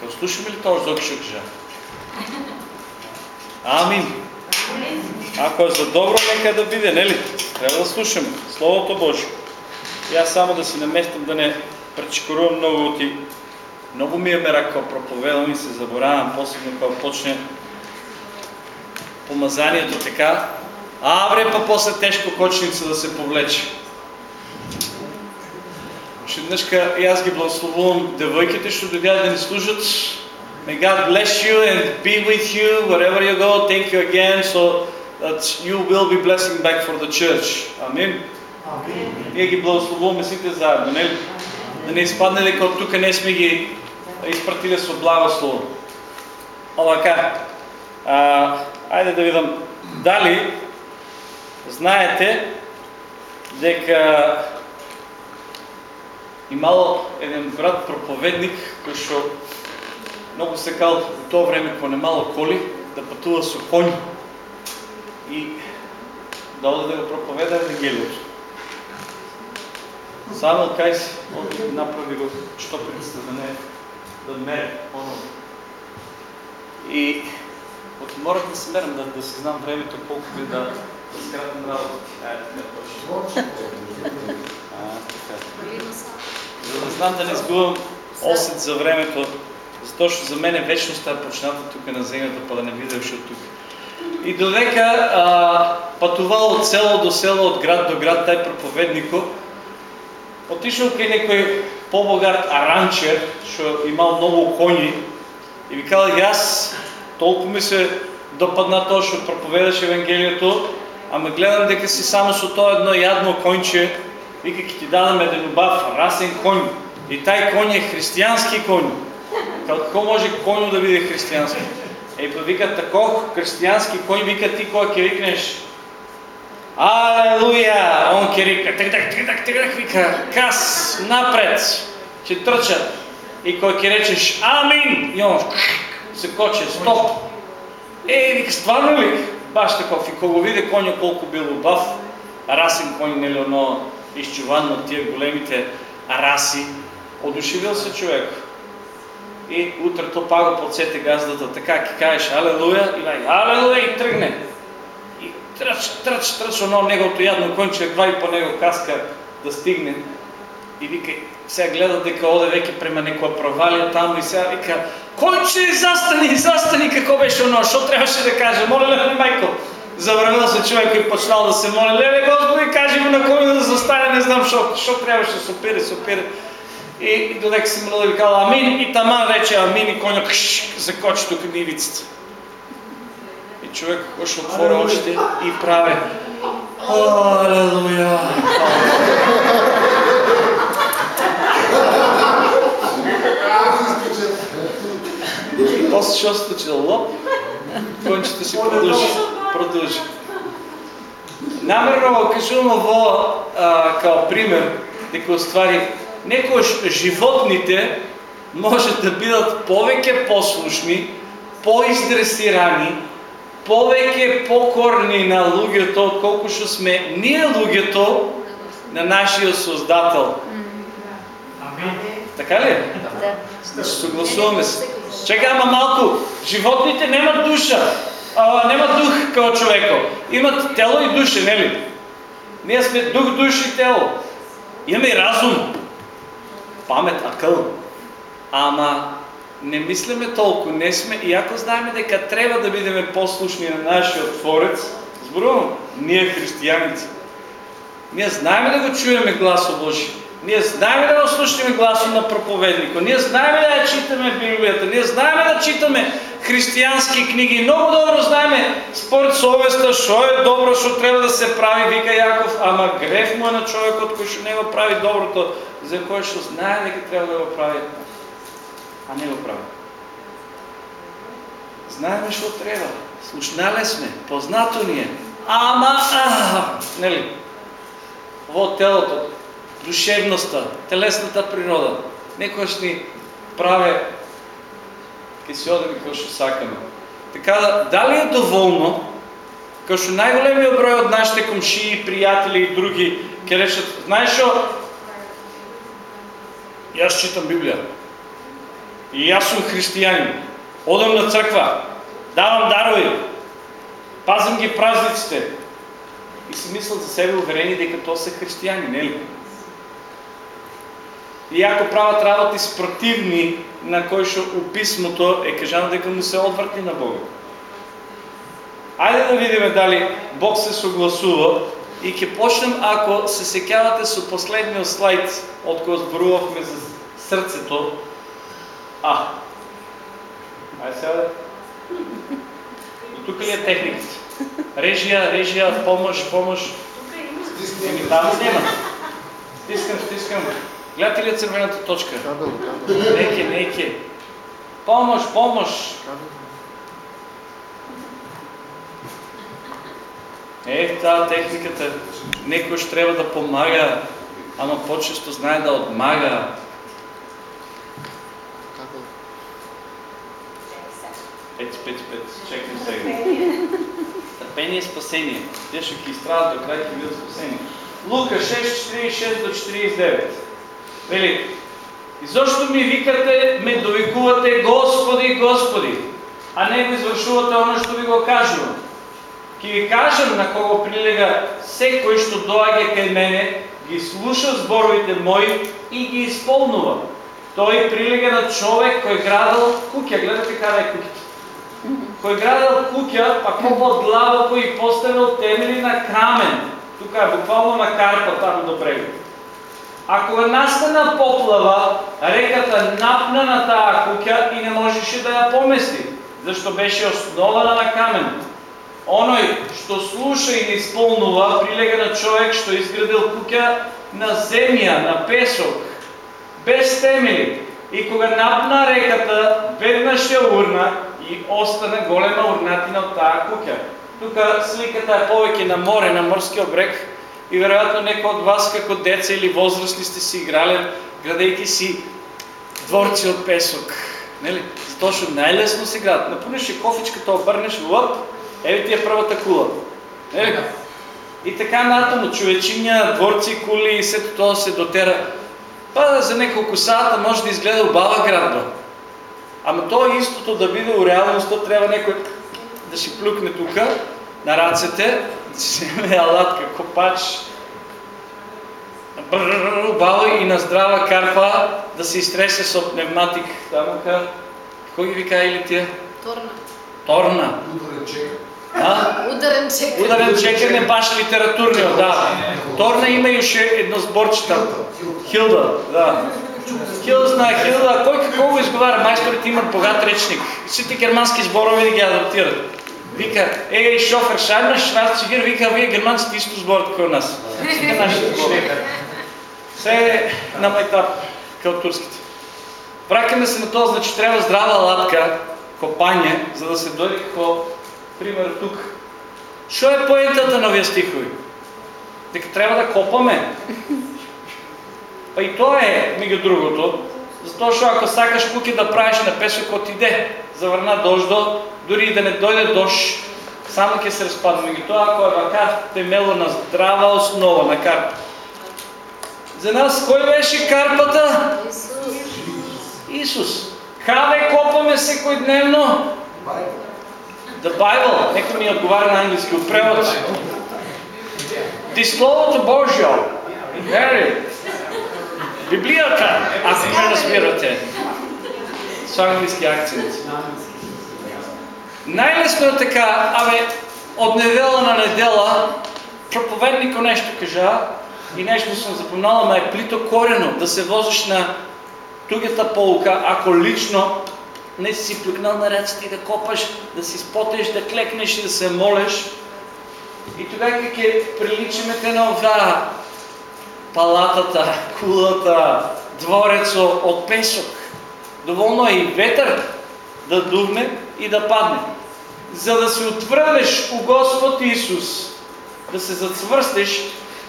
Ке ли што ќе кажа? Амин. Ако е за добро, нека да биде, нели? Трябва да слушаме Словото Божие. И аз само да си наместам да не пречекорувам много ти. Много ми е мерак кога проповедам и се заборавам, последно кога почне помазанието така. А, бре, па после тежко кочница да се повлече. Ще днешка и аз ги благословувам девойките, ще дойдат да ни служат. May God bless you and be with you wherever you go. Thank you again so that you will be blessing back for the church. Амин. Ние ги благословуваме сите заедно, не Да не изпадне дека от тук не сме ги изпратили со благослово. Овака, а, айде да видам, дали знаете дека имало еден брат проповедник кој што много кал в тоа време кога немало коли да пътува со конј и да оде да го проповеда Евангелието. Само кај си, оди направи го штопица да не да мере оно. И от морах да се мерам, да, да си знам времето, колко би да, да скратим работа. Е, не. А, така. За да знам да не сгубам осет за времето, защото за мен е вечността почната тук на земята, па да не видя от тук. И додека а, пътувал от село до село, от град до град, тай проповеднико, отишъл кај некој по-богат аранчер, що имал много кони, и ви казал, аз толкова ми се допадна то, що проповедаш Евангелието, ама гледам дека си само со то едно ядно конче, вика, ти дадам един убав расен конь. И тай конь е християнски конь. Какво може коню да биде християнски? Ей, па вика, тако християнски конь, вика ти кога ќе викнеш Алелуя! Он так, так, так, так, так, вика, кас, напред, ќе трча. И кога ќе речеш Амин, и он се коче, стоп. Ей, вика, стварно ли? Баш таков. И кога виде коня колко бил убав, расен конь, нели оно изчуван от тия големите раси, одушевил се човек и утрето пага подсете газдата, така ки кажеш Алелуя и вай Алелуя и тръгне. И тръч, тръч, тръч, оно неговото ядно конче, едва по него каска да стигне. И вика, сега гледа дека оде веќе према некоја провалија таму и сега вика, конче, застани, застани, како беше оно, што трябваше да каже, моля ле, майко. Завърнал се човек и почнал да се моли, леле Господи, кажи му на кой да застане, не знам що, що трябваше, супер, супер. И додека си молил и казал Амин и таман рече Амин и коня закочи тук нивицата. И човек ще отвори очите и прави Алелуя! И после що се случи лоп, кончето си продължи. продължи. Намерно кажувам ово као пример, дека ствари некојаш животните може да бидат повеќе послушни, поиздресирани, повеќе покорни на луѓето, отколку што сме ние луѓето на нашиот Создател. Така ли? Да. Да се съгласуваме се. Чекай, ама малко, животните немат душа, а, немат дух като човеко. Имат тело и душа, не ли? Ние сме дух, душа и тело. Имаме и разум памет, акъл. Ама не мислиме толкова, не сме, и ако знаем дека трябва да бидеме послушни на нашия Творец, зборувам, ние християници, ние знаем да го чуеме гласа Божи, ние знаем да го слушаме гласа на проповедника, ние знаем да читаме Библията, ние знаем да читаме християнски книги, много добро знаем според совестта, що е добро, що трябва да се прави, вика Яков, ама греф му е на човекот кој што не го прави доброто, за кој што знае дека трябва да го прави, а не го прави. Знаеме што треба, слушнале сме, познато ни е, ама, а, нели, во телото, душевността, телесната природа, некојаш ни праве ке си одеме како што сакаме. Така да, дали е доволно, како што најголемиот број од нашите комшии, пријатели и други ќе речат, знаеш што, Јас читам Библија. И аз съм християнин. Одам на църква. Давам дарови. Пазим ги празниците. И си мислят за себе уверени дека то са християни, не ли? И ако правят работи спротивни на кой ще описмото е кажано дека му се отвърти на Бога. Айде да видим дали Бог се съгласува и ќе почнем, ако се секявате со последниот слайд, од кој зборувавме за срцето. А. Ајде сега. Тук ли е техниката? Режија, режија, помощ, помощ. Еми таму нема. Стискам, стискам. Гледате ли црвената точка? Неке, неке. Помощ, помощ. Е, тази техниката. Некој ще трябва да помага, ама по-често знае да отмага. Пет, пет, пет. Чекай сега. Търпение е спасение. Те ще ги изстрадат до край и бидат спасени. Лука 6, 46 до 49. Вели, и защо ми викате, ме довикувате Господи, Господи, а не го извършувате оно, що ви го кажувам. Ки ви кажем на кого прилега секој што доаѓа кај мене, ги слуша зборовите мои и ги исполнува. Тој прилега на човек кој градал куќа, гледате каде е куќата. Кој градал куќа, па копал длабоко и поставил темели на камен. Тука е буквално на карта там до брегот. А кога настана поплава, реката напна на таа куќа и не можеше да ја помести, зашто беше основана на камен. Оној што слуша и не исполнува, прилега на човек што изградил куќа на земја, на песок, без темели. И кога напна реката, веднаш ја урна и остана голема урнатина од таа куќа. Тука сликата е повеќе на море, на морскиот брег, и веројатно некој од вас како деца или возрастни сте си играле, градејќи си дворци од песок. Нели? Затоа што најлесно се градат. Напунеш кофичката, обрнеш, лъп, Еве ти е првата кула. Еве. И така натаму човечиња, дворци, кули и сето тоа се дотера. Па за неколку сата може да изгледа убава градба. Ама тоа истото да биде у реалноста треба некој да си плюкне тука на рацете, алатка, копач, убава и на здрава карпа да се изтресе со пневматик тамука. Кој ги вика или тие? Торна. Торна. А? Ударен чекер. Ударен чекер не баш литературниот, да. Торна има уште едно зборче там. Хилда, да. Хилда знае Хилда, кој како го изговара, мајсторите имат богат речник. Сите германски зборови ги адаптират. Вика, еј шофер, шајна шварцигер, вика, вие германците исто зборат како нас. Сите нашите зборови. Се на майтап, као турските. Вракаме се на тоа, значи треба здрава латка, копање, за да се дојде како пример тук. Що е поентата на овие стихови? Дека треба да копаме. Па и тоа е, меѓу другото, затоа што ако сакаш куки да правиш на песокот иде, заврна дождо, дури и да не дојде дожд, само ќе се разпадне. Меѓу тоа, ако е вака темело на здрава основа на карпа. За нас кој беше карпата? Исус. Исус. Каде копаме секојдневно? The Bible, некој ми одговара на англиски от превод. Ти Словото Божјо. Вери. Библијата, ако ме разбирате. Со англиски акцент. Најлесно е така, абе, од недела на недела, проповеднико нешто кажа, и нешто сум запомнала, ма е плито корено, да се возиш на тугата полка, ако лично не си плюкнал на ръцете и да копаш, да си спотеш, да клекнеш и да се молиш. И тогава как е приличиме те на ова палатата, кулата, дворецо от песок. Доволно е и ветър да дувне и да падне. За да се отвърнеш у Господ Исус, да се зацвърстеш,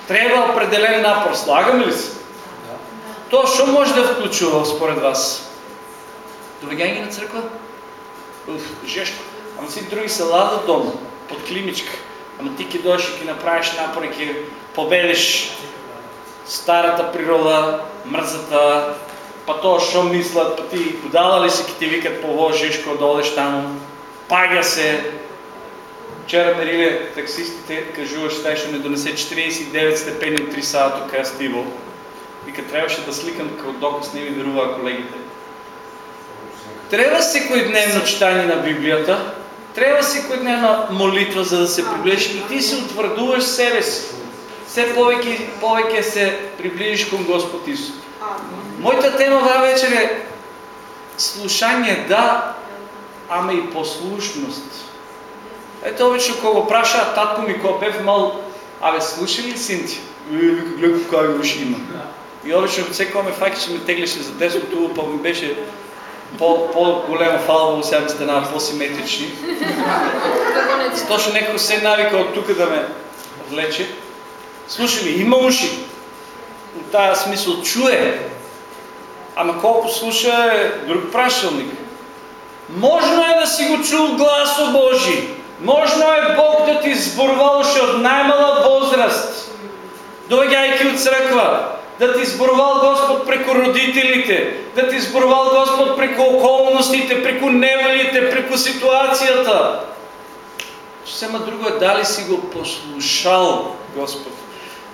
трябва определен напор. Слагаме ли се? То що може да включва според вас? Довеѓање на црква? Уф, жешко. Ама си други се ладат дома, под климичка. Ама ти ќе дојдеш и ќе направиш напор и ќе победиш старата природа, мрзата, па тоа што мислат, па ти будала ли си ки ти викат положиш кога додеш таму, паѓа се. Вчера мериле таксистите кажуваш тај што не донесе 49 степени от 3 сата кај Стиво. Вика трябваше да сликам како доказ не ми веруваа колегите. Трябва дневно читание на Библията, трябва дневна молитва, за да се приближиш и ти се утвърдуваш себе си. Все повече, повече се приближиш към Господ Исус. Моята тема това вечер е слушание, да, ама и послушност. Ето обично, кога праша татко ми Копев, мал, абе, слушай ли синти? Е, вика, гледай как има. И обично, всеки ме факт, че ме теглеше за десното, па ми беше по-голяма фалба сега ми стана по-симетрични. Точно някой се навика от тук да ме влече. Слушай ли, има уши. В тази смисъл чуе. Ама колко слуша е друг прашелник. Можно е да си го чул гласо Божи. Можно е Бог да ти сборвал още от най-мала възраст. Дойгайки от църква да ти изборвал Господ преко родителите, да ти изборвал Господ преко околностите, преко невалите, преко ситуацията. Сема друго е дали си го послушал Господ.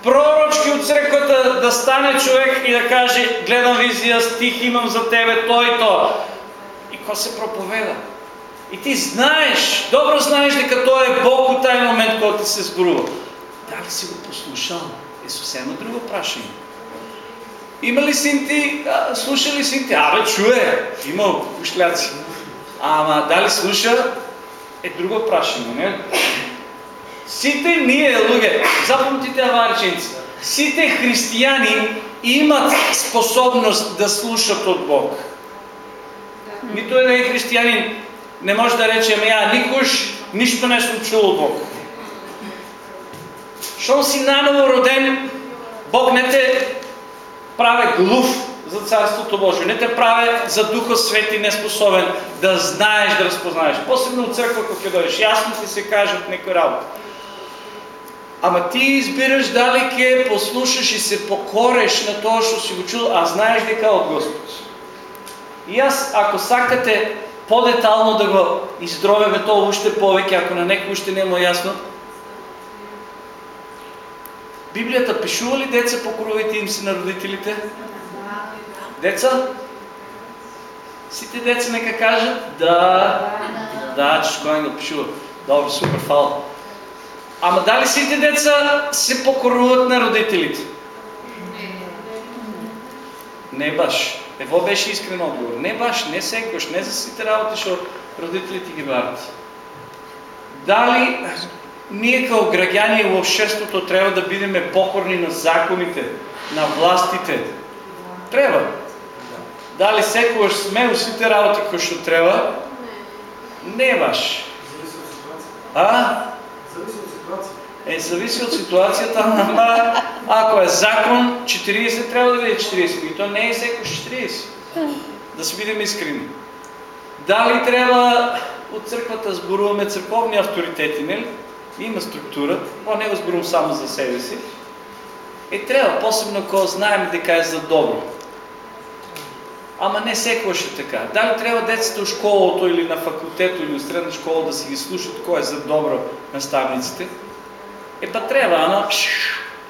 Пророчки от църквата да стане човек и да каже, гледам визия, стих имам за тебе, той то. И ко се проповеда. И ти знаеш, добро знаеш дека той е Бог от тази момент, който ти се сборува. Дали си го послушал? Е съвсем друго прашение. Има ли синти, слуша ли синти? Абе, чуе, има ушляци. Ама дали слуша, е друго прашено, не? Сите ние, луѓе, запомнite аварченци, сите християни имат способност да слушат от Бог. Нито един християнин не може да рече, я никош нищо не съм чул от Бог. Щом си наново роден, Бог не те правя глув за Царството Божие. Не те правя за Духа Свети неспособен да знаеш, да разпознаеш. Посебно от църква, когато дойдеш, ясно ти се кажат някои работи. Ама ти избираш дали ке послушаш и се покореш на това, що си го чул, а знаеш дека от Господ. И аз, ако сакате по-детално да го издровеме то още повече, ако на некои още не е ясно, Библията пишува ли деца по коровите им си на родителите? Деца? Сите деца нека кажат да. Да, че школа го пишува. Добре, супер, фал. Ама дали сите деца се покоруват на родителите? Не баш. Ево беше искрен отговор. Не баш, не секваш, не за сите работи, защото родителите ги барат. Дали ние като грагяни в обществото трябва да бидеме покорни на законите, на властите. Трябва. Дали секогаш сме усите работи кои што трябва? Не ваш. А? Е, зависи от ситуацията, ама ако е закон, 40 трябва да биде 40. И то не е всеко 40. Да си бидем искрени. Дали трябва от църквата сборуваме църковни авторитети, не ли? има структура, но не го зборувам само за себе си. И трябва, посебно ако знаем дека е за добро. Ама не секој ще така. Дали трябва децата в школото или на факултето или в средна школа да си ги слушат кой е за добро наставниците? Е па трябва, ама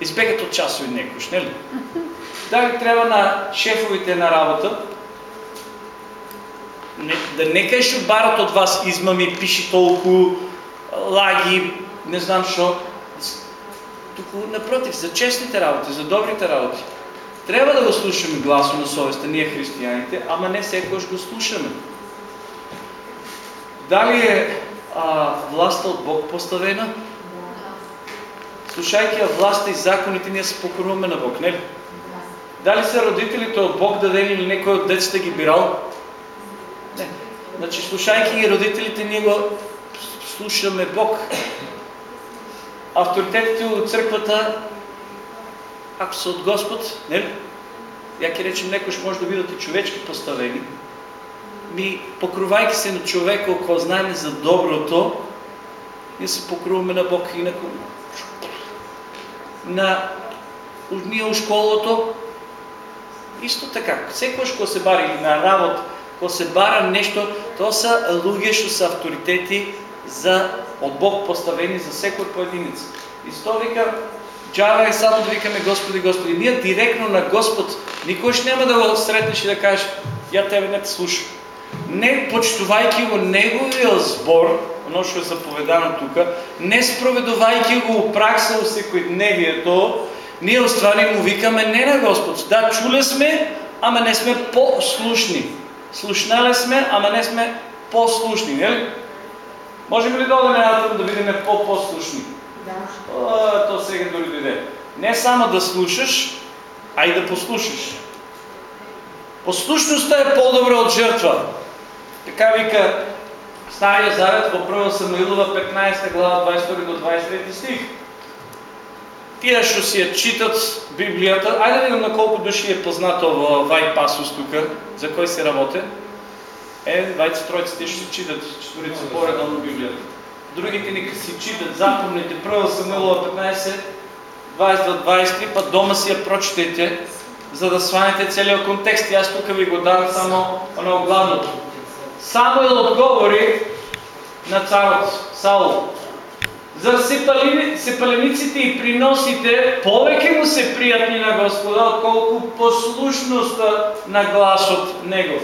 избегат от часови некош, не ли? Дали трябва на шефовите на работа не, да не кажеш барат от вас измами, пиши толкова лаги, не знам що. Тук напротив, за честните работи, за добрите работи. Трябва да го слушаме гласо на съвестта, ние християните, ама не секој го слушаме. Дали е а, властта от Бог поставена? Слушайки властта и законите, ние се покоруваме на Бог, не ли? Дали са родителите от Бог дадени или некой от децата ги бирал? Не. Значи, слушайки ги родителите, ние го слушаме Бог авторитетите от църквата, ако са от Господ, не Яке речем, некош може да бидат и човечки поставени, ми покровайки се на човека, ако знаем за доброто, ние се покруваме на Бог и на на ние у школото, Исто така, секојаш кој се бара или на работа, кој се бара нешто, тоа се луѓе што се авторитети за од Бог поставени за секој поединец. И тоа вика, джава е само да викаме Господи, Господи. Ние директно на Господ никош няма да го сретнеш и да кажеш, ја тебе не те слушам. Не почитувајќи го неговиот збор, оно што е заповедано тука, не спроведувајќи го у пракса у секојдневието, ние оствари му викаме не на Господ. Да, чуле сме, ама не сме послушни. Слушнале сме, ама не сме послушни, нели? Можем ли да натам да видиме по-послушни? О, то сега дори дойде. Не само да слушаш, а и да послушаш. Послушността е по-добра от жертва. Така вика Стария Завет в 1 Самуилова 15 глава 22 до 23 стих. Тия што си ја читат Библијата, ајде да видим на колко души е познато во вај пасус тука, за кој се работе. Е, вајце тројците што си читат четворица поредно Библијата. Другите нека си читат, запомнете, прво Самуилова 15, 20 до 23, па дома си ја прочитайте, за да сванете целиот контекст. И аз тука ви го дам само оно главното. Самуил одговори на царот Саул. За сепалениците и приносите повеќе му се пријатни на Господа, отколку послушноста на гласот Негов.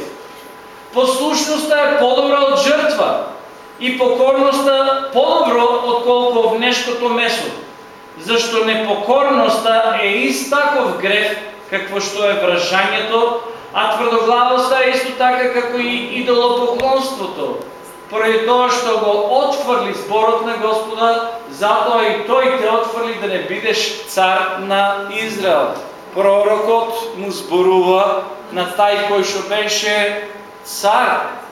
Послушноста е подобра од жртва и покорноста подобро отколку внешкото месо, зашто непокорноста е ист таков грех, какво што е вражањето, а тврдоглавоста е исто така како и идолопоклонството. Поради тоа што го отфрли зборот на Господа, затоа и тој те отфрли да не бидеш цар на Израел. Пророкот му зборува на тај кој што беше цар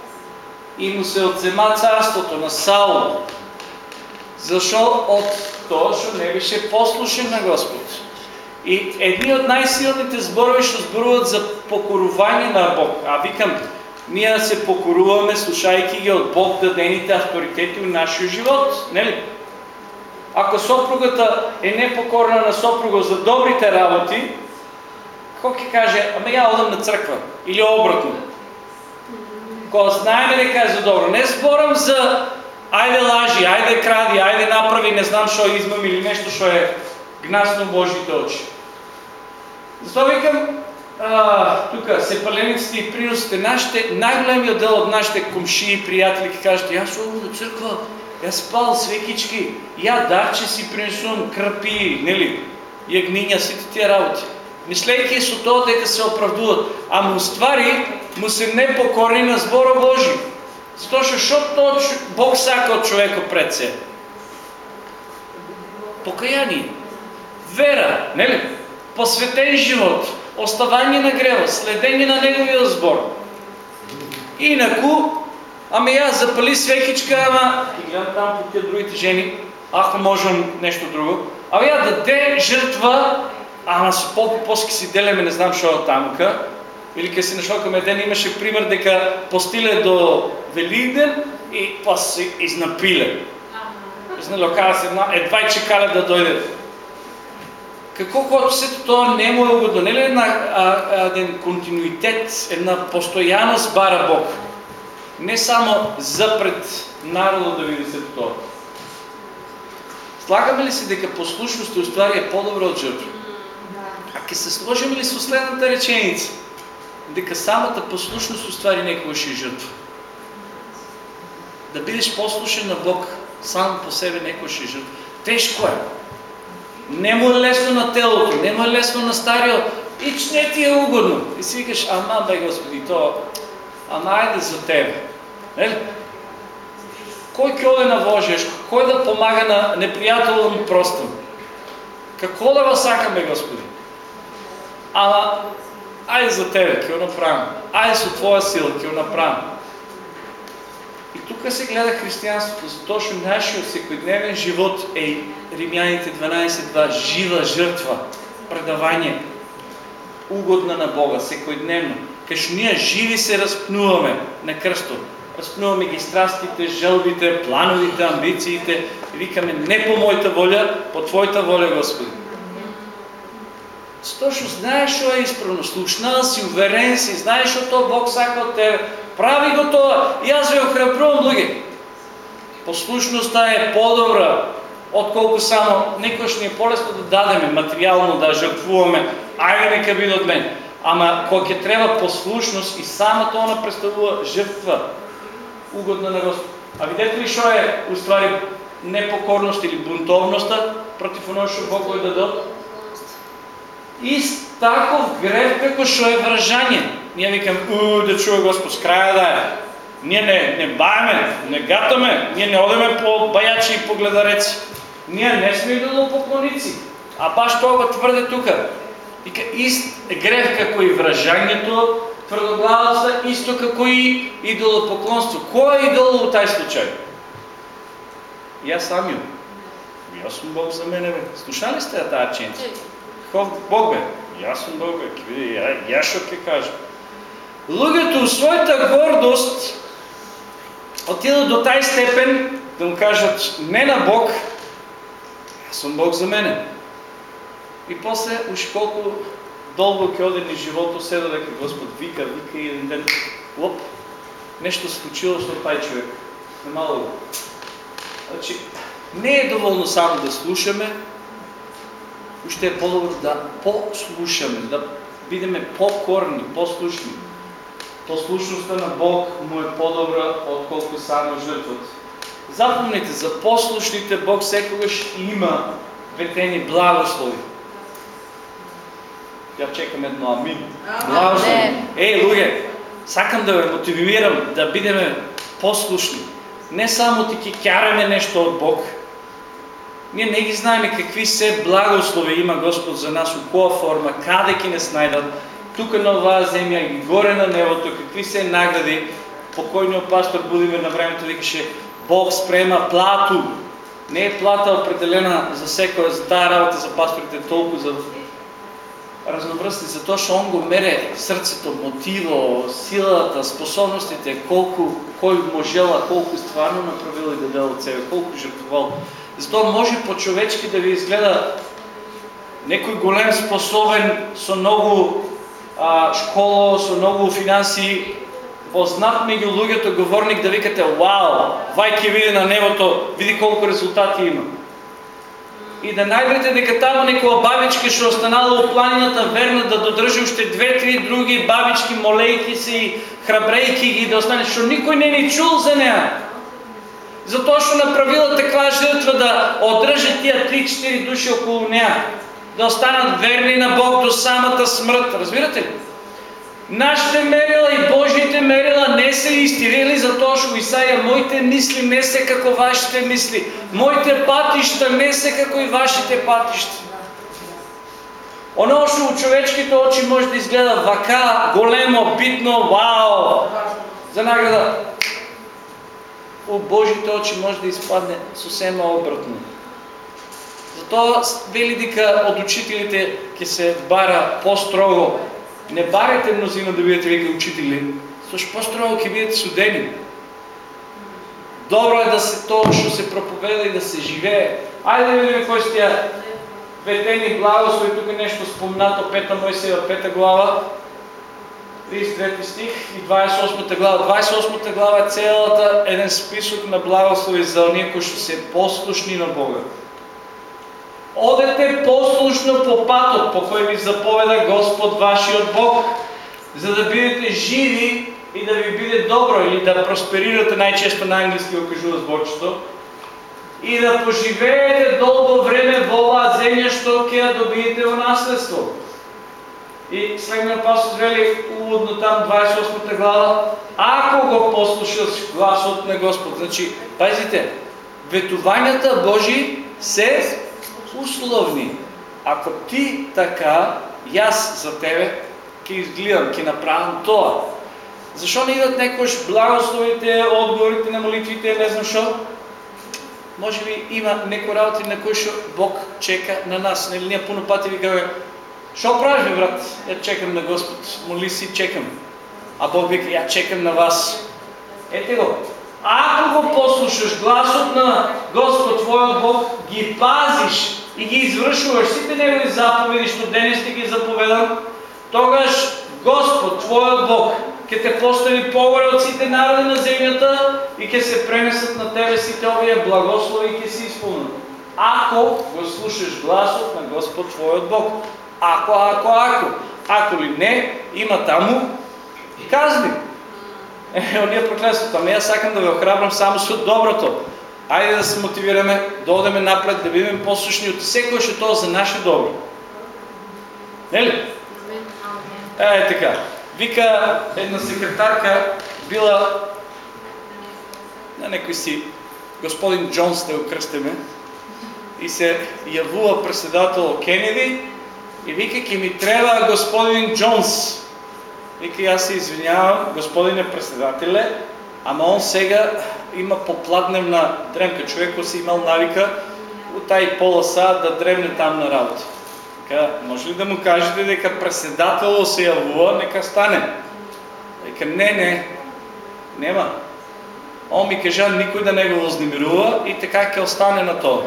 и му се одзема царството на Саул. Зашо од тоа што не беше послушен на Господ. И едни од најсилните зборови што зборуват за покорување на Бог. А викам, ние се покоруваме, слушайки ги от Бог дадените авторитети в нашия живот. Не ли? Ако сопругата е непокорна на сопруга за добрите работи, какво ќе каже, ама я одам на църква или обратно. Кога знаеме дека е за добро. Не зборам за айде лажи, айде кради, айде направи, не знам що измам или нещо, що е гнасно Божите очи. Затова викам, тук сепалениците и приносите, нашите, най-големият дел от нашите комши и приятели ки кажат, аз шо до църква, я спал свекички, я дарче си принесувам кръпи, нели, ягниня, сите тия работи. Мислейки со тоа дека се оправдуват, а му ствари му се непокорни на збора Божи. Затоа што тоа Бог сака од човека пред се? Покаяние, вера, нели? Посветен живот, оставање на грева, следење на неговиот збор. Инаку, ами ја запали свекичка, ама и гледам там по тия другите жени, ако можем нещо друго, ами ја даде жртва, ама со по-поски си делеме, не знам шо е тамка, или ке си нашокаме ден имаше пример дека постиле до Велиден и па се изнапиле. Знаело, кара се едва и чекале да дойде какво когато се тоа не му е угодно? Не ли една а, един континуитет, една постоянност бара Бог? Не само запред народа да види се тоа. Слагаме ли се дека послушност уствари е по-добра от жртва? Ке се сложим ли с последната реченица? Дека самата послушност уствари некогаш е жртва. Да бидеш послушен на Бог само по себе некогаш е жртва. Тежко е. Не му е лесно на телото, не му е лесно на стариот. Ич не ти е угодно. И си викаш, ама бе Господи, то, ама айде за тебе. Нели? Кој ќе оде на Божиеш? Кој да помага на непријателот ми простом? Како да го Господи? Ама, ајде за тебе, ќе го направам. Ајде со Твоја сила, ќе го направам. И тук се гледа християнството, точно нашия всекодневен живот е Римяните 12.2, жива жертва, предавание, угодна на Бога, всекодневно. Каш ние живи се разпнуваме на кръсто. Разпнуваме ги страстите, жълбите, плановите, амбициите. Викаме не по моята воля, по Твоята воля, Господи. Точно знаеш што е исправно, слушнал си, уверен си, знаеш што Бог сака от тебе. Прави го тоа. И аз ви охрабрувам, луѓе. Послушността е по-добра, отколку само некојаш ни е полесно да дадеме материјално, да жртвуваме, ајде нека биде од мен. Ама кога ќе треба послушност и само тоа представува жртва угодна на Господ. А видете ли што е уствари непокорност или бунтовноста против оно што Бог го дадот? Ист таков грев како што е вражање. Ние викам, у, да чува Господ, краја да е. Ние не, не баеме, не гатаме, ние не одеме по бајачи и по гледареци. Ние не сме идолопоклоници. А баш тоа го тврде тука. Вика, ист грев како и вражањето, тврдоглавоста, исто како и идолопоклонство. Кој е идол во тај случај? Јас самиот. Јас сум Бог за мене. Слушали сте таа ченца? Ков Бог бе? Јас сум Бог, бе. Ја што ќе кажам. Луѓето у својата гордост отидат до тај степен да му кажат не на Бог, аз съм Бог за мене. И после уж колко дълго ќе оде ни живото, седа дека Господ вика, вика и един ден, лоп, нещо случило с тај човек. Немало. Значи, не е доволно само да слушаме, още е по-добро да послушаме, да бидеме по-корни, по-слушни. Послушността на Бог му е по-добра, отколко само жертвата. Запомните, за послушните Бог секогаш има ветени благослови. Я чекам едно амин. Благослови. Ей, луѓе, сакам да ме мотивирам да бидеме послушни. Не само ти ки кяраме нещо от Бог. Ние не ги знаеме какви се благослови има Господ за нас, у која форма, каде ки не снайдат, тук на оваа земја и горе на небото, какви се награди. Покойниот пастор Будимир на времето викаше Бог спрема плату. Не е плата определена за секоја, за таа работа за пасторите, толку за разновръстни, затоа што он го мере срцето, мотиво, силата, способностите, колку кој можела, колку стварно направил и дадел од себе, колку жртвувал. Затоа може по-човечки да ви изгледа некој голем способен со многу а, школа, со многу финанси, познат меѓу луѓето говорник да викате вау, вај ќе види на небото, види колку резултати има. И да најдете дека тамо некоја бабичка што останала у планината верна да додржи уште две-три други бабички молејки се и храбрејки ги да остане, што никој не ни чул за неа. Затоа што направила таква жртва да одржи тия 3-4 души околу неа да останат верни на Бог до самата смърт. Разбирате ли? Нашите мерила и Божите мерила не са истирили за точно Исаия. Моите мисли не са како вашите мисли. Моите патища не са како и вашите патища. Оно, що у човечките очи може да изгледа вака, големо, битно, вау, за награда. У Божите очи може да изпадне съвсем обратно. Затоа вели од учителите ќе се бара по-строго. Не барете мнозина да бидете веќе учители, зашто по-строго ќе бидете судени. Добро е да се тоа што се проповеда и да се живее. Ајде да видиме кои сте ветени благослови, тук е нешто спомнато, пета Мојсева, пета глава, 33 стих и 28 глава. 28 глава е целата еден список на благослови за кои што се послушни на Бога. Одете послушно по патот, по кој ви заповеда Господ вашиот Бог, за да бидете живи и да ви биде добро или да просперирате, најчесто на английски го кажува и да поживеете долго време во оваа земја што ќе ја добиете во наследство. И следниот пасос вели уводно там 28 глава, ако го послушаш гласот на Господ, значи, пазите, ветувањата Божи се условни. Ако ти така, јас за тебе ќе изгледам, ќе направам тоа. Зашо не идат некојаш благословите, одговорите на молитвите, не знам шо? Може би има некои работи на кои Бог чека на нас. Нели ние пуно пати ви кажа, шо правиш брат? Ја чекам на Господ, моли си, чекам. А Бог вика, ја чекам на вас. Ете го. Ако го послушаш гласот на Господ твојот Бог, ги пазиш и ги извършуваш сите негови заповеди, што денес ти ги заповедам, тогаш Господ, твоят Бог, ќе те постави погоре от сите народи на земята и ќе се пренесат на тебе сите овие благослови и ќе се изпълнат. Ако го слушаш гласот на Господ твоят Бог. Ако, ако, ако. Ако ли не, има таму казни. Е, ония проклетството. Ами аз сакам да ви охрабрам само с доброто. Айде да се мотивираме, да одеме напред, да бидеме послушни от всеко ще то за наше добро. Не ли? Е, така. Вика една секретарка била на некои си господин Джонс да го кръстиме и се явува председател Кенеди и вика, ки ми трябва господин Джонс. Вика, аз се извинявам, господине председателе, ама он сега има попладневна дремка. Човек си имал навика от тази полоса да дремне там на работа. Така, може ли да му кажете дека председател се явува, нека стане. Вика, не, не, нема. Он ми кажа никой да не го възнемирува и така ќе остане на това.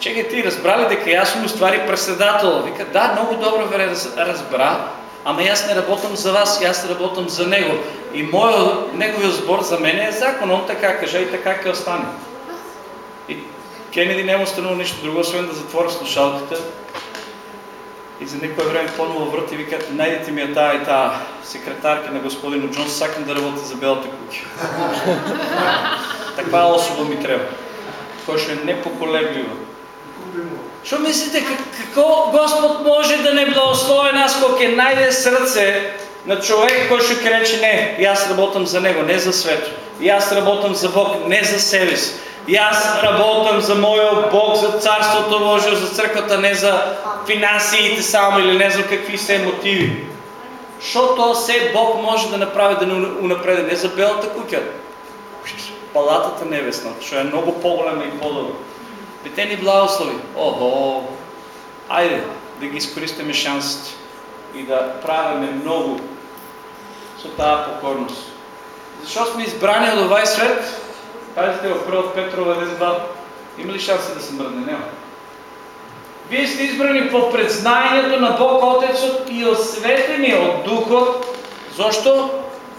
Чекай, ти разбрали дека аз му ствари председател? Вика, да, много добро време разбра, ама аз не работам за вас, аз работам за него. И моят, неговият сбор за мен е закон, он така каже и така ке остане. И Кенеди не му останало нищо друго, освен да затворя слушалката. И за некое време поново врат и вика, найдете ми я тая и тая секретарка на господин Джонс, сакам да работя за белата куки. Таква особа ми трябва, която ще е непоколеблива. Що мислите, какво Господ може да не благослови нас, кога е найде сърце на човек, който ще каже, не, аз работам за него, не за свето. Аз работам за Бог, не за себе си. Аз работам за моя Бог, за Царството Божие, за църквата, не за финансиите само или не за какви се мотиви. Защото все Бог може да направи да не унапреде, не за белата кукя. Палатата небесна, що е много по-голяма и по-добра. И те ни благослови. Ого! Айде да ги изкористиме шансите и да правиме много с тази покорност. Защо сме избрани от овай свет? Кажете в 1 Петрова 1.2. Има ли шанси да се мръдне? Няма. Вие сте избрани по предзнанието на Бог Отецът и осветени от Духот. Защо?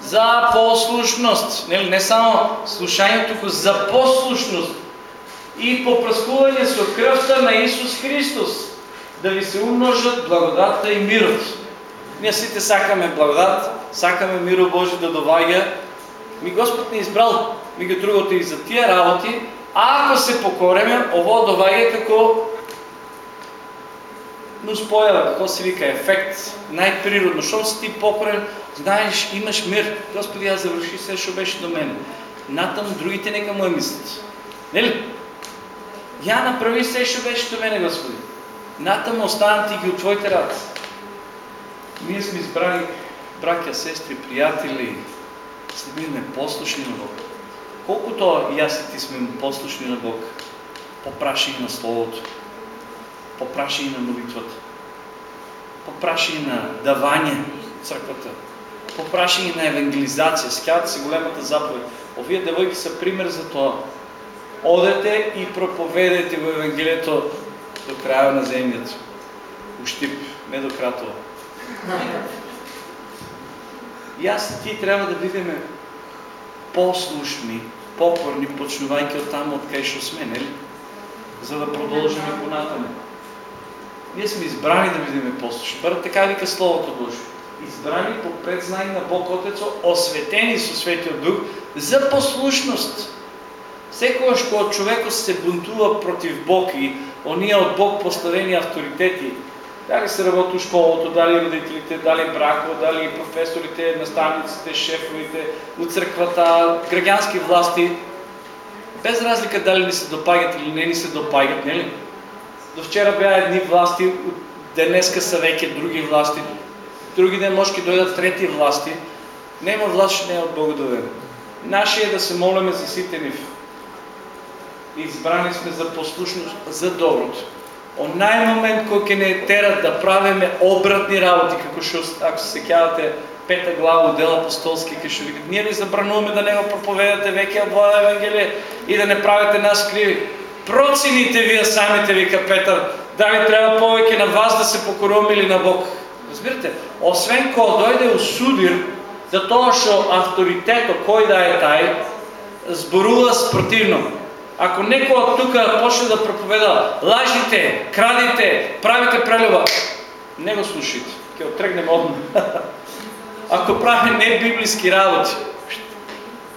За послушност. Не, не само слушанието, за послушност и по пръскуване со кръвта на Исус Христос, да ви се умножат благодатта и мирот. Ние сите сакаме благодат, сакаме миро Божи да довага. Ми Господ ни избрал, ги другото и за тия работи, а ако се покореме, ово довага како но споява, какво се вика, ефект, най-природно. Щом си ти покорен, знаеш, имаш мир. Господи, аз завърши се, що беше до мен. Натам другите нека му е мислят. Нели? Я направи се, що беше до мене, Господи. Натам останат и ги от Твоите работи. Ние сме избрали, братя, сестри, приятели, да бъдем послушни на Бог. Колкото и аз и ти сме послушни на Бог, попраши и на Словото, попраши и на молитвата, попраши и на давание църквата, попраши и на евангелизация. Скявате си големата заповед. Овие девойки са пример за това. Одете и проповедайте в Евангелието до края на земята. Ущип, не до кратова. И аз ти трябва да видиме послушни, покорни, почнувайки от там, откъде ще сме, ли? За да продължим по натаме. Ние сме избрани да видиме послушни. Първо така вика Словото Божие. Избрани по предзнание на Бог Отец, осветени със Светия Дух за послушност. Секогаш кога човекот се бунтува против Бог и ония от Бог поставени авторитети, дали се работи в школото, дали родителите, дали брако, дали професорите, наставниците, шефовите, от църквата, граждански власти, без разлика дали ни се допагат или не ни се допагат, не ли? До вчера бяха едни власти, денеска са веке други власти, други ден може дойдат трети власти. Нема власт, ще не е от Бога доведен. Наше е да се молиме за ситенив избрани сме за послушност, за доброто. Онай момент кога не терат да правиме обратни работи, како шо, ако се кявате пета глава дел апостолски, кај шо ние ви забрануваме да не го проповедате веќе Божие Евангелие и да не правите нас криви. Процените вие самите, вика Петър, дали трябва повече на вас да се покоруваме или на Бог. Разбирате? Освен ко дойде осудир, за тоа што авторитето, кој да е тај, зборува спротивно. Ако некој от тука почне да проповеда лажите, крадите, правите прелюба, не го слушайте, ќе отрегнем одма. Ако правим не библиски работи,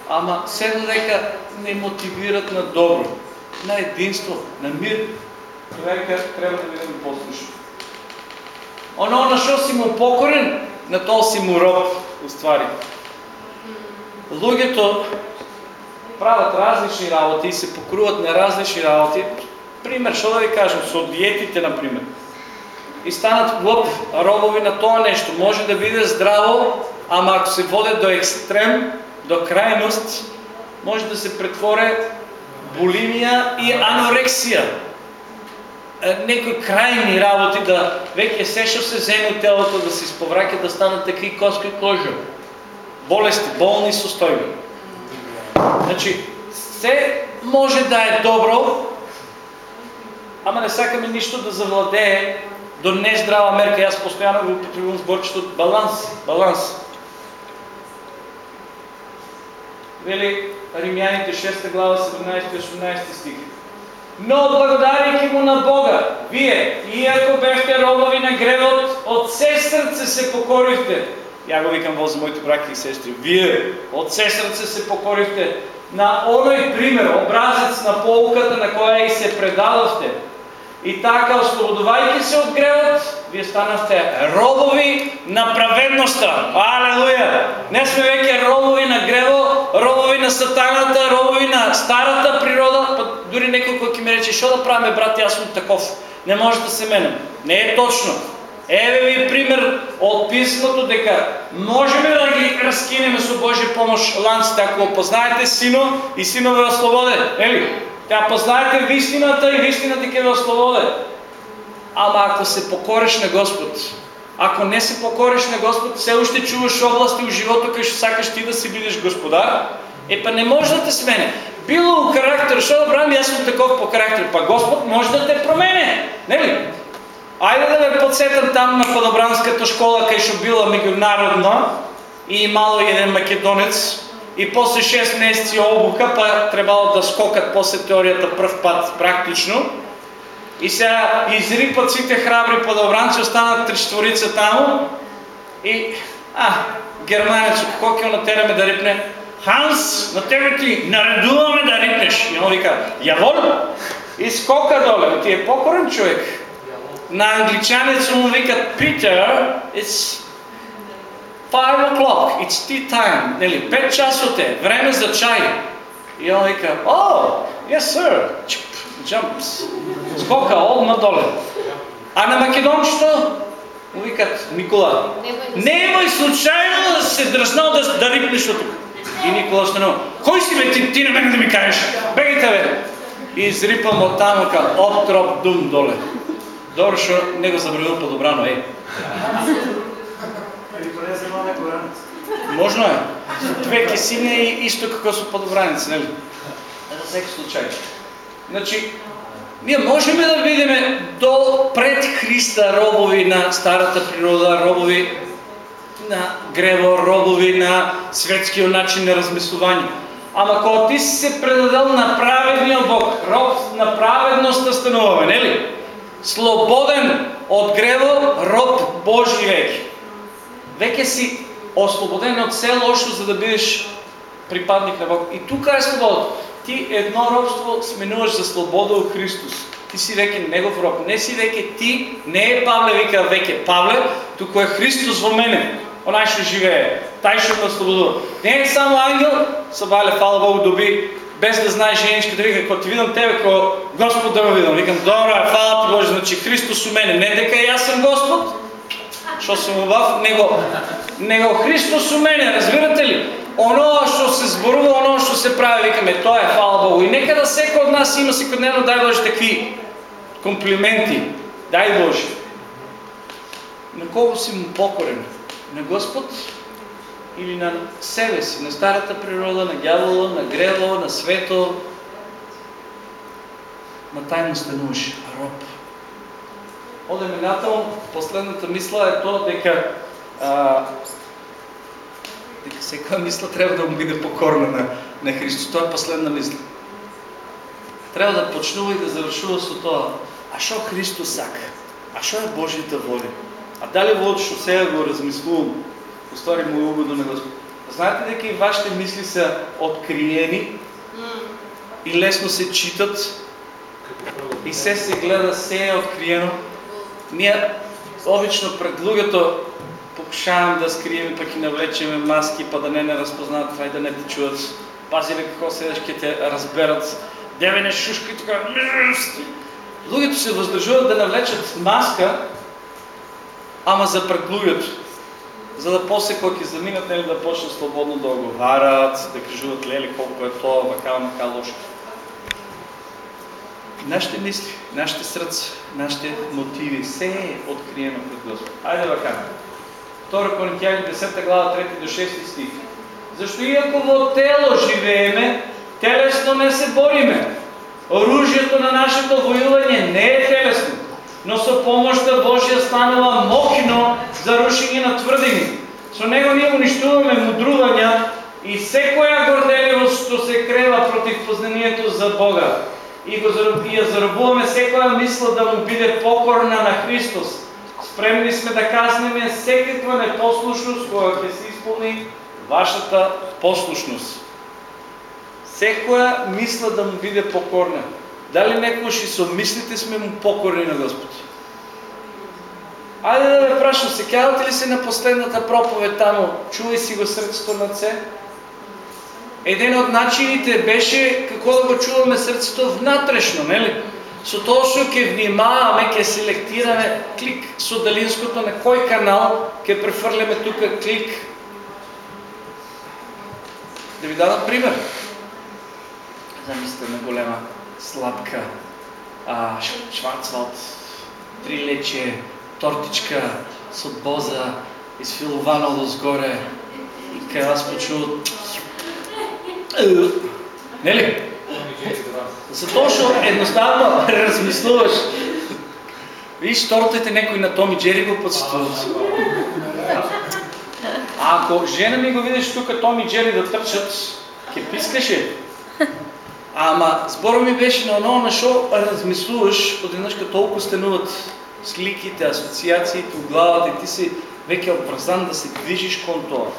ама се дека не мотивират на добро, на единство, на мир, човека трябва да видим послушен. Оно на що си му покорен, на то си му роб, уствари. Луѓето правят различни работи и се покруват на различни работи. Пример, що да ви кажем, со диетите, например. И станат глуп робови на това нещо. Може да биде здраво, ама ако се водят до екстрем, до крайност, може да се претворе булимия и анорексия. Е, некои крайни работи да веќе се што се земе от телото да се изповраќа да станат такви коски кожа. Болести, болни состојби. Значи, се може да е добро, ама не сакаме нищо да завладее до нездрава мерка. Аз постоянно го употребувам сборчето баланс. Баланс. Вели Римяните 6 глава 17-18 стих. Но благодарейки му на Бога, вие, иако бехте робови на гревот, от все сърце се покорихте. Я го викам за моите браки и сестри. Вие от все сърце се покорихте на оной пример, образец на полуката, на коя и се предадохте. И така, ослободувайки се от гревот, вие станахте робови на праведността. Алелуя! Не сме веќе робови на грево, робови на сатаната, робови на старата природа. Па дори некој кој ми рече, што да правиме, брат, аз съм таков. Не може да се менам. Не е точно. Еве ви пример от писмото дека можеме да ги разкинеме со Божия помощ ланците, ако познаете сино и сино ве ослободе. Ели? Тя познаете вистината и вистината ќе ве ослободе. Ама ако се покориш на Господ, ако не се покориш на Господ, все още чуваш области в живота, къде ще сакаш ти да си бидеш господар, е па не може да те смене. Било характер, що да правим, аз съм таков по характер, па Господ може да те промене. Не ли? Айде да ме подсетам там на подобранската школа, къде ще била международна и имало един македонец, и после 6 месеци обука, па трябвало да скокат после теорията пръв път практично. И сега изрипат сите храбри подобранци, останат три четворица там. И, а, германец, какво ке натераме да рипне? Ханс, на тебе ти наредуваме да рипнеш. И он вика, явол? И скока доле. Ти е покорен човек. На англичанец му викат Питер, it's five o'clock, it's tea time. Нели, пет часот е, време за чай. И он вика, oh, yes sir. Jumps. Скока, ол надоле. А на македончето му викат, Никола, немай случайно да се дръснал да, да рипнеш от тук. И Никола станува, кой си бе ти, ти на мен да ми кажеш? Бегайте бе! И изрипам от там към оттроп дум доле. Добре, що не го забравил по-добрано, ей. Можно е. Две кисини и исто какво са подобраници, нали? За всеки случай. Значи, ние можем да видим до пред Христа робови на старата природа, робови на грево, робови на светския начин на размислование. Ама когато ти си се предадал на праведния Бог, роб на праведността стануваме, не ли? Слободен от грево, роб Божи веки. Веке си освободен от все лошо, за да бидеш припадник на Бог. И тук е свободата ти едно робство сменуваш за свобода от Христос. Ти си веќе Негов роб. Не си веќе ти, не е Павле вика веќе Павле, туку е Христос во мене. Онај што живее, тај што ме ослободува. Не е само ангел, са вале, фала Богу, доби, без да знаеш женичка да вика, кога ти видам тебе, кога Господ да ме видам. Викам, добре, фала ти Боже, значи Христос у мене. Не дека и аз съм Господ, що съм убав, него, него Христос у мене, разбирате ли? Оно що се зборува, оно що се прави, викаме, то е, хвала Богу. И нека да всеки от нас има секондневно, дай Боже, такви комплименти. Дай Боже. На кого си му покорен? На Господ или на себе си, на старата природа, на дявола, на грево, на свето? на тайно стануваш роб. Одеме натам, последната мисла е то дека а, дека секоја мисла треба да му биде покорна на, на Христос. Тоа е последна мисла. Треба да почнува и да завршува со тоа. А што Христос сака? А што е Божјата воля? А дали во што сега го размислувам, устари му е угодно на Господ. Знаете дека и вашите мисли са откриени и лесно се читат и се се гледа, се е откриено. Ние обично пред луѓето покушавам да скрием, пък и навлечеме маски, па да не не разпознаат това и да не те чуят. Пази ли какво седеш, те разберат. Деве не шушка и така. Луѓето се въздържуват да навлечат маска, ама за пред луѓето. За да после кога ќе заминат, нели да почнат слободно да оговарат, да кажуват леле колко е тоа, вака, мака, лошо нашите мисли, нашите сърца, нашите мотиви, все е откриено пред Господ. Айде кажем. 2 Коринтияни 10 глава 3 до 6 стих. Защо и ако во тело живееме, телесно не се бориме. Оружието на нашето воюване не е телесно, но со помощта Божия станала мокно за рушење на тврдини. Со него ние уништуваме мудрувања и секоја горделивост што се крева против познанието за Бога и, го, и я зарабуваме секоја мисла да му биде покорна на Христос. Спремни сме да казнеме всекаква непослушност, која ќе се изпълни вашата послушност. Секоја мисла да му биде покорна. Дали некојаш и со мислите сме му покорни на Господ? Айде да ме прашам, се кядате ли се на последната проповед тамо? Чувай си го срцето на Це? Един от начините беше какво да го чуваме сърцето внатрешно, нели? Со тоа што ќе внимаваме, ќе селектираме клик со далинското на кој канал ќе префрляме тука клик. Да ви дадам пример. Замислите на голема сладка а, шварцвалд, три тортичка со боза, изфиловано дозгоре и кај вас почуват Нели? Затоа што едноставно размислуваш. Виж, тортите некои на Томи Джери го подсетуват. А ако жена ми го видиш тук Томи Джери да трчат, ке пискаше. Ама збора ми беше на оно на шо размислуваш, одеднъж като толкова стануват сликите, асоциациите в главата и ти си веќе образан да се движиш кон тоа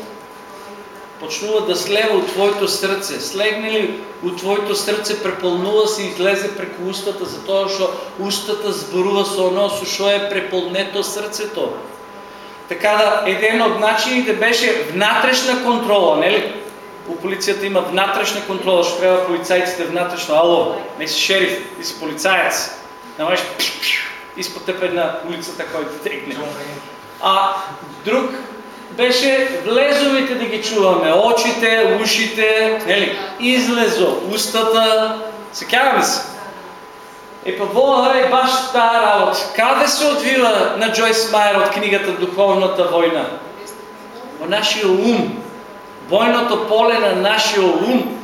почнува да слева от твоето сърце. Слегне ли от твоето сърце, препълнува се и излезе преко устата, затоа што устата зборува со оно, со шо е препълнето сърцето. Така да, един от начините беше внатрешна контрола, нели? У полицията има внатрешна контрола, ще трябва полицайците внатрешно. Ало, не си шериф, ти си полицаец. Можеш изпод теб една улицата, който тегне. А друг беше влезовите да ги чуваме, очите, ушите, нели, излезо, устата, секаваме се. И по вола е баш тая работа. Каде се отвива на Джойс Майер от книгата Духовната война? Во нашия ум. Войното поле на нашия ум.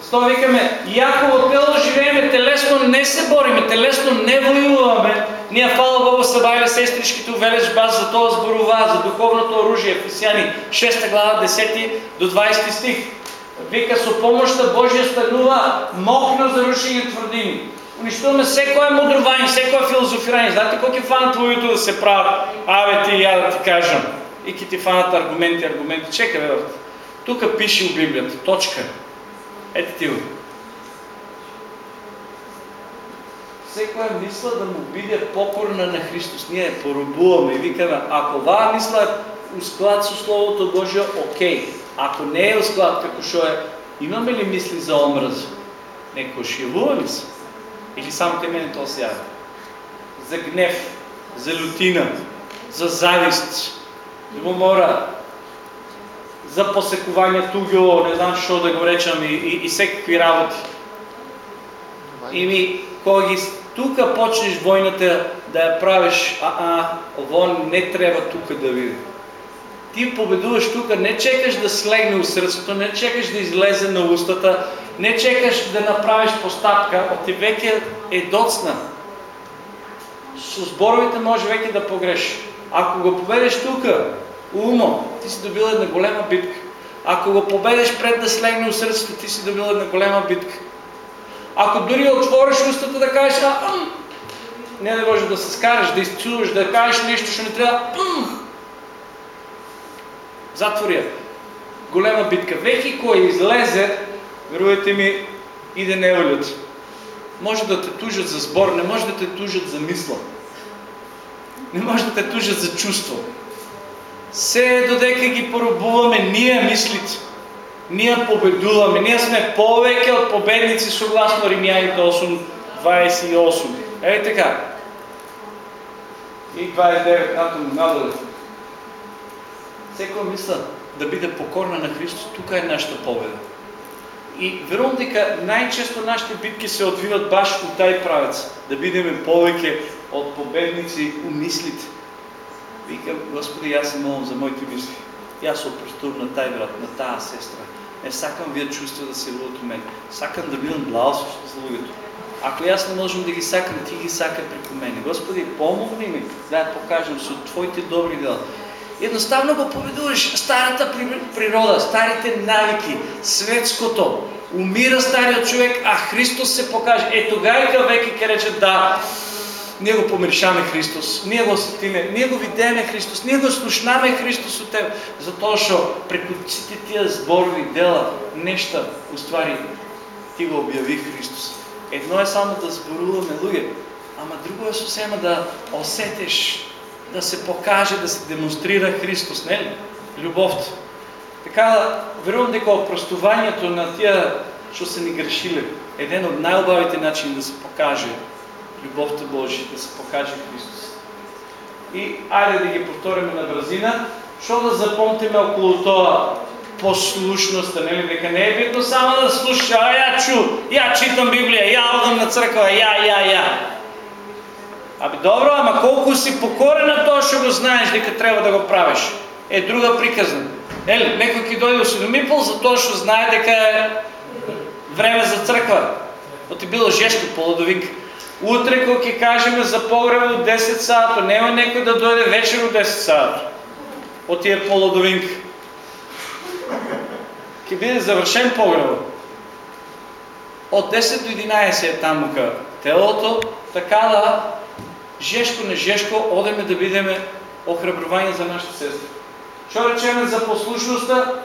Защо викаме, яко во тело живееме, телесно не се бориме, телесно не воюваме, ние, хвала Богу, събрали сестричките увелеш баз за това сборова, за духовното оружие. Ефесяни 6 глава 10 до 20 стих. Вика, со помощта Божия станува мокно за рушение твърдини. Унищуваме всекое мудрование, всекое философирание. Знаете колко е фанат твоето да се правят? Абе ти, я да ти кажам. И ки ти фанат аргументи, аргументи. Чекай, бе, тук пише в Библията. Точка. Ето ти го. секоја мисла да му биде покорна на Христос. Ние поробуваме и викаме, ако ваа мисла е у склад со Словото Божие, окей. Ако не е у склад како шо е, имаме ли мисли за омраз? Шивува ли се? Или само те мене тоа се јави? За гнев, за лютина, за завист, мора, за посекување туѓо, не знам што да го речам, и, и, и секакви работи. И ми, кога ги тук почнеш войната да я правиш, а, а, ово не трябва тук да види. Ти победуваш тук, не чекаш да слегне у сърцето, не чекаш да излезе на устата, не чекаш да направиш постапка, от ти веќе е доцна. Со зборовите може веќе да погрешиш. Ако го победиш тука, умо, ти си добил една голема битка. Ако го победиш пред да слегне у сърцето, ти си добил една голема битка. Ако дори отвориш устата да кажеш, а, не да може да се скараш, да изцудваш, да кажеш нещо, що не трябва, затворя. Голема битка. Веки кой излезе, веруйте ми, иде неволят. Може да те тужат за сбор, не може да те тужат за мисла. Не може да те тужат за чувство. Се додека ги порубуваме ние мислите. Ние победуваме. Ние сме повеќе от победници съгласно Римяните 8.28. Ей така. И 29 натам надолу. Секој мисля да биде покорна на Христос, тука е нашата победа. И верувам дека најчесто нашите битки се одвиват баш у тај правец, да бидеме повеќе од победници у мислите. Викам, Господи, јас се молам за моите мисли. Јас опростувам на тај брат, на таа сестра. Не сакам вие чувства да се луат у мене. Сакам да бидам благословен за луѓето. Ако јас не можам да ги сакам, ти ги сакай преку мене. Господи, помогни ми да ја покажам со твоите добри дела. Едноставно го победуваш старата природа, старите навики, светското. Умира старият човек, а Христос се покаже. Е тогава веки ке рече да, ние го помиршаме Христос, ние го сетиме, ние го видеме Христос, ние го слушнаме Христос от Тебе, затоа што преку сите тия зборови дела, неща, уствари, ти го обяви Христос. Едно е само да зборуваме луѓе, ама друго е сосема да осетиш да се покаже, да се демонстрира Христос, не ли? Любовта. Така, верувам дека опростувањето на тия, што се ни грешили, е един от най-обавите начини да се покаже любовта Божия, да се покаже Христос. И айде да ги повториме на бразина, що да запомтиме около това послушността, нели? Дека не е битно само да слуша, а я чу, я читам Библия, я одам на църква, я, я, я. Аби добро, ама колко си покорен на тоа што го знаеш дека треба да го правиш, е друга приказна. Ели, некој ќе дојде осведомител за тоа што знае дека е време за црква. Оти било жешко полудовик. Утре кога ќе кажеме за погреб од 10 сато, нема некој да дојде вечер од 10 сато. Оти е полудовик. Ќе биде завршен погребот. Од 10 до 11 е таму телото, така да жешко не жешко одеме да бидеме охрабрување за нашите сестри. Што речеме за послушността?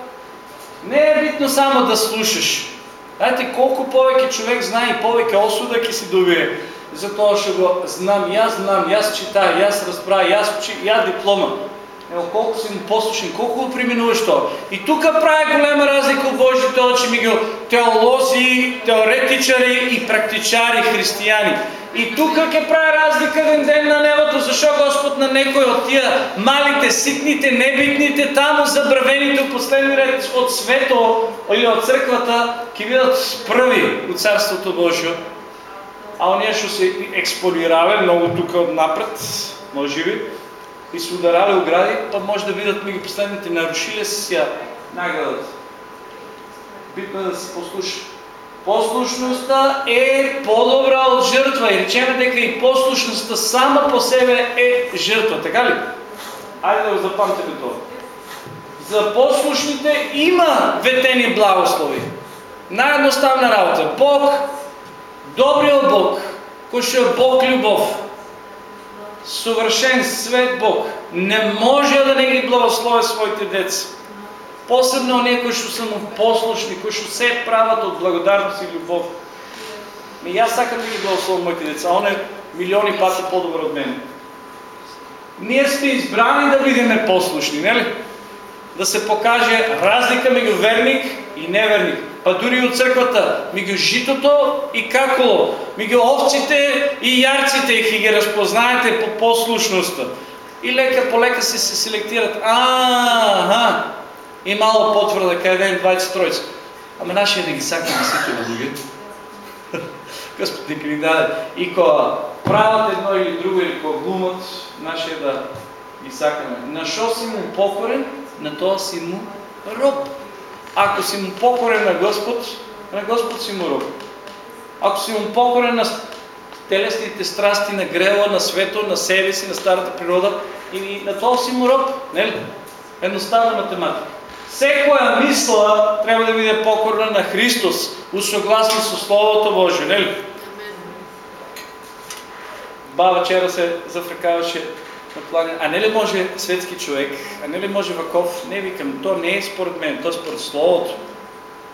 Не е битно само да слушаш. Знаете, колко повече човек знае и повече осуда ќе си добие. Затоа што го знам, јас знам, јас читам, јас разбра, јас учи, ја диплома. Ево колко си му послушен, колко го преминуваш тоа. И тука прави голема разлика от Божите очи меѓу теолози, теоретичари и практичари християни. И тук ќе прави разлика ден ден на небото, защо Господ на некои от тия малите, ситните, небитните, там забравените от последни ред от свето или от църквата, ќе бидат први от Царството Божие. А оние што се експонирале много тук напред, може би, и се ударали огради, па може да видят ми ги последните нарушили си наградата. Битно е да се послуша. Послушността е по-добра от жертва и речеме дека и послушността сама по себе е жертва, така ли? Айде да го запамтите това. За послушните има ветени благослови. Най-едноставна работа. Бог, добрият Бог, който е Бог любов, съвършен свет Бог, не може да не ги благослови своите деца. Посебно оние кои што са му послушни, кои што се прават от благодарност и любов. Ми аз сакам да ги благословам моите деца, он е милиони пати по-добър от мен. Ние сме избрани да бидеме послушни, не ли? Да се покаже разлика между верник и неверник. Па дори от църквата, между житото и каколо, между овците и ярците, и ги разпознаете по послушността. И лека по лека се, се селектират. А, и мало потвърда къде ден 20 троица. Ама нашия да ги сака на сите на други. Господ нека ни даде. И кога правят едно или друго, или кога глумат, нашия да ги сакаме. На шо си му покорен, на това си му роб. Ако си му покорен на Господ, на Господ си му роб. Ако си му покорен на телесните страсти, на грела, на свето, на себе си, на старата природа, и на това си му роб, не ли? Едноставна математика. Секоя мисла трябва да биде покорна на Христос, усъгласно со Словото Божие, не ли? Баба вчера се зафрекаваше плане. А не ли може светски човек, а не ли може Ваков? Не викам, то не е според мен, то е според Словото.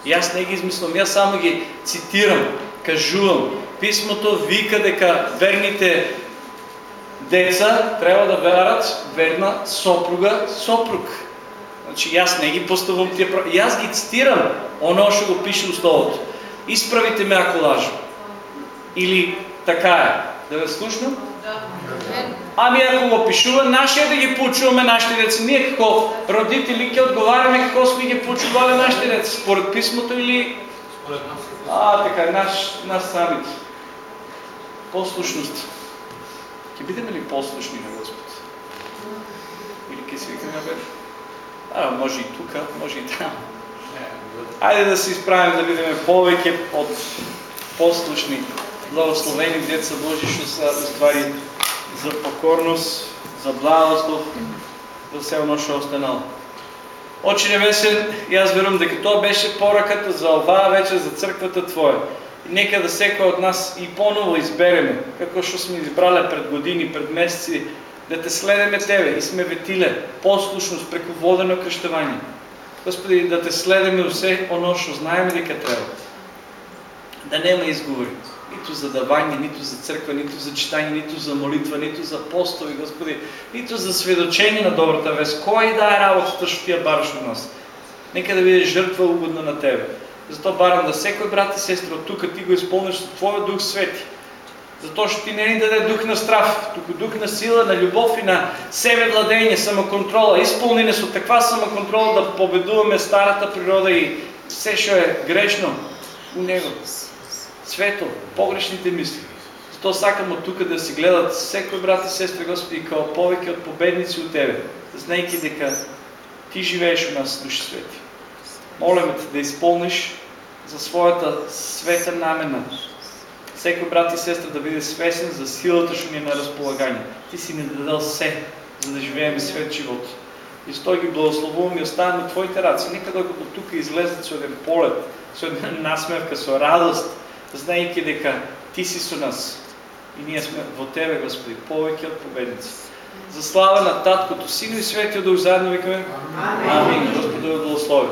И аз не ги измислям, аз само ги цитирам, кажувам. Писмото вика дека верните деца трябва да верат верна сопруга, сопруг. Значи аз не ги поставам тия И аз ги цитирам, оно ще го пише в Словото. Изправите ме ако лажа. Или така е. Да ви слушнам? Ами ако го пишува, нашия да ги почуваме нашите деца. Ние како родители ке отговаряме какво сме ги почували нашите деца. Според писмото или... Нас. А, така, наш, наш самите. Послушност. Ке бидем ли послушни на Господ? Или ке свикаме бе? А, може и тук, може и там. Айде да се изправим да видим повече от послушни, благословени деца Божи, що са ствари за покорност, за благослов, за все оно што останало. Очи небесен, и аз верувам дека тоа беше пораката за оваа вечер за црквата Твоя. И нека да секој од нас и поново избереме, како што сме избрале пред години, пред месеци, да те следеме Тебе и сме ветиле послушност преку водено кръщавање. Господи, да те следеме усе оно што знаеме дека треба. Да нема изговори нито за давание, нито за църква, нито за читание, нито за молитва, нито за постови, Господи, нито за сведочение на добрата вест. Кой да е работата, що ти я бараш от нас? Нека да биде жертва угодна на Тебе. Зато барам да всекой брат и сестра от тук ти го изпълниш от Твоя Дух Свети. Затоа што ти не ни даде дух на страх, тук дух на сила, на любов и на себе владение, самоконтрола. Изпълнени со таква самоконтрола да победуваме старата природа и все, що е грешно у него свето, погрешните мисли. Зато сакам от тук да си гледат всеки брат и сестри, Господи, као повеќе от победници от Тебе, знаейки дека Ти живееш у нас, Души Свети. Молим те да изпълниш за своята света намена. Всеки брат и сестра да биде свесен за силата, що ни е на разполагание. Ти си ни дадал все, за да живеем свет живот. И с той ги благословувам и оставам на Твоите раци. Нека докато тук излезат с един полет, с една насмевка, с радост, знаейки дека Ти си со нас и ние сме во Тебе, Господи, повеќе од победници. За слава на Таткото, Сино и Светиот Дух, заедно викаме. Амин. Амин. Господи, благослови.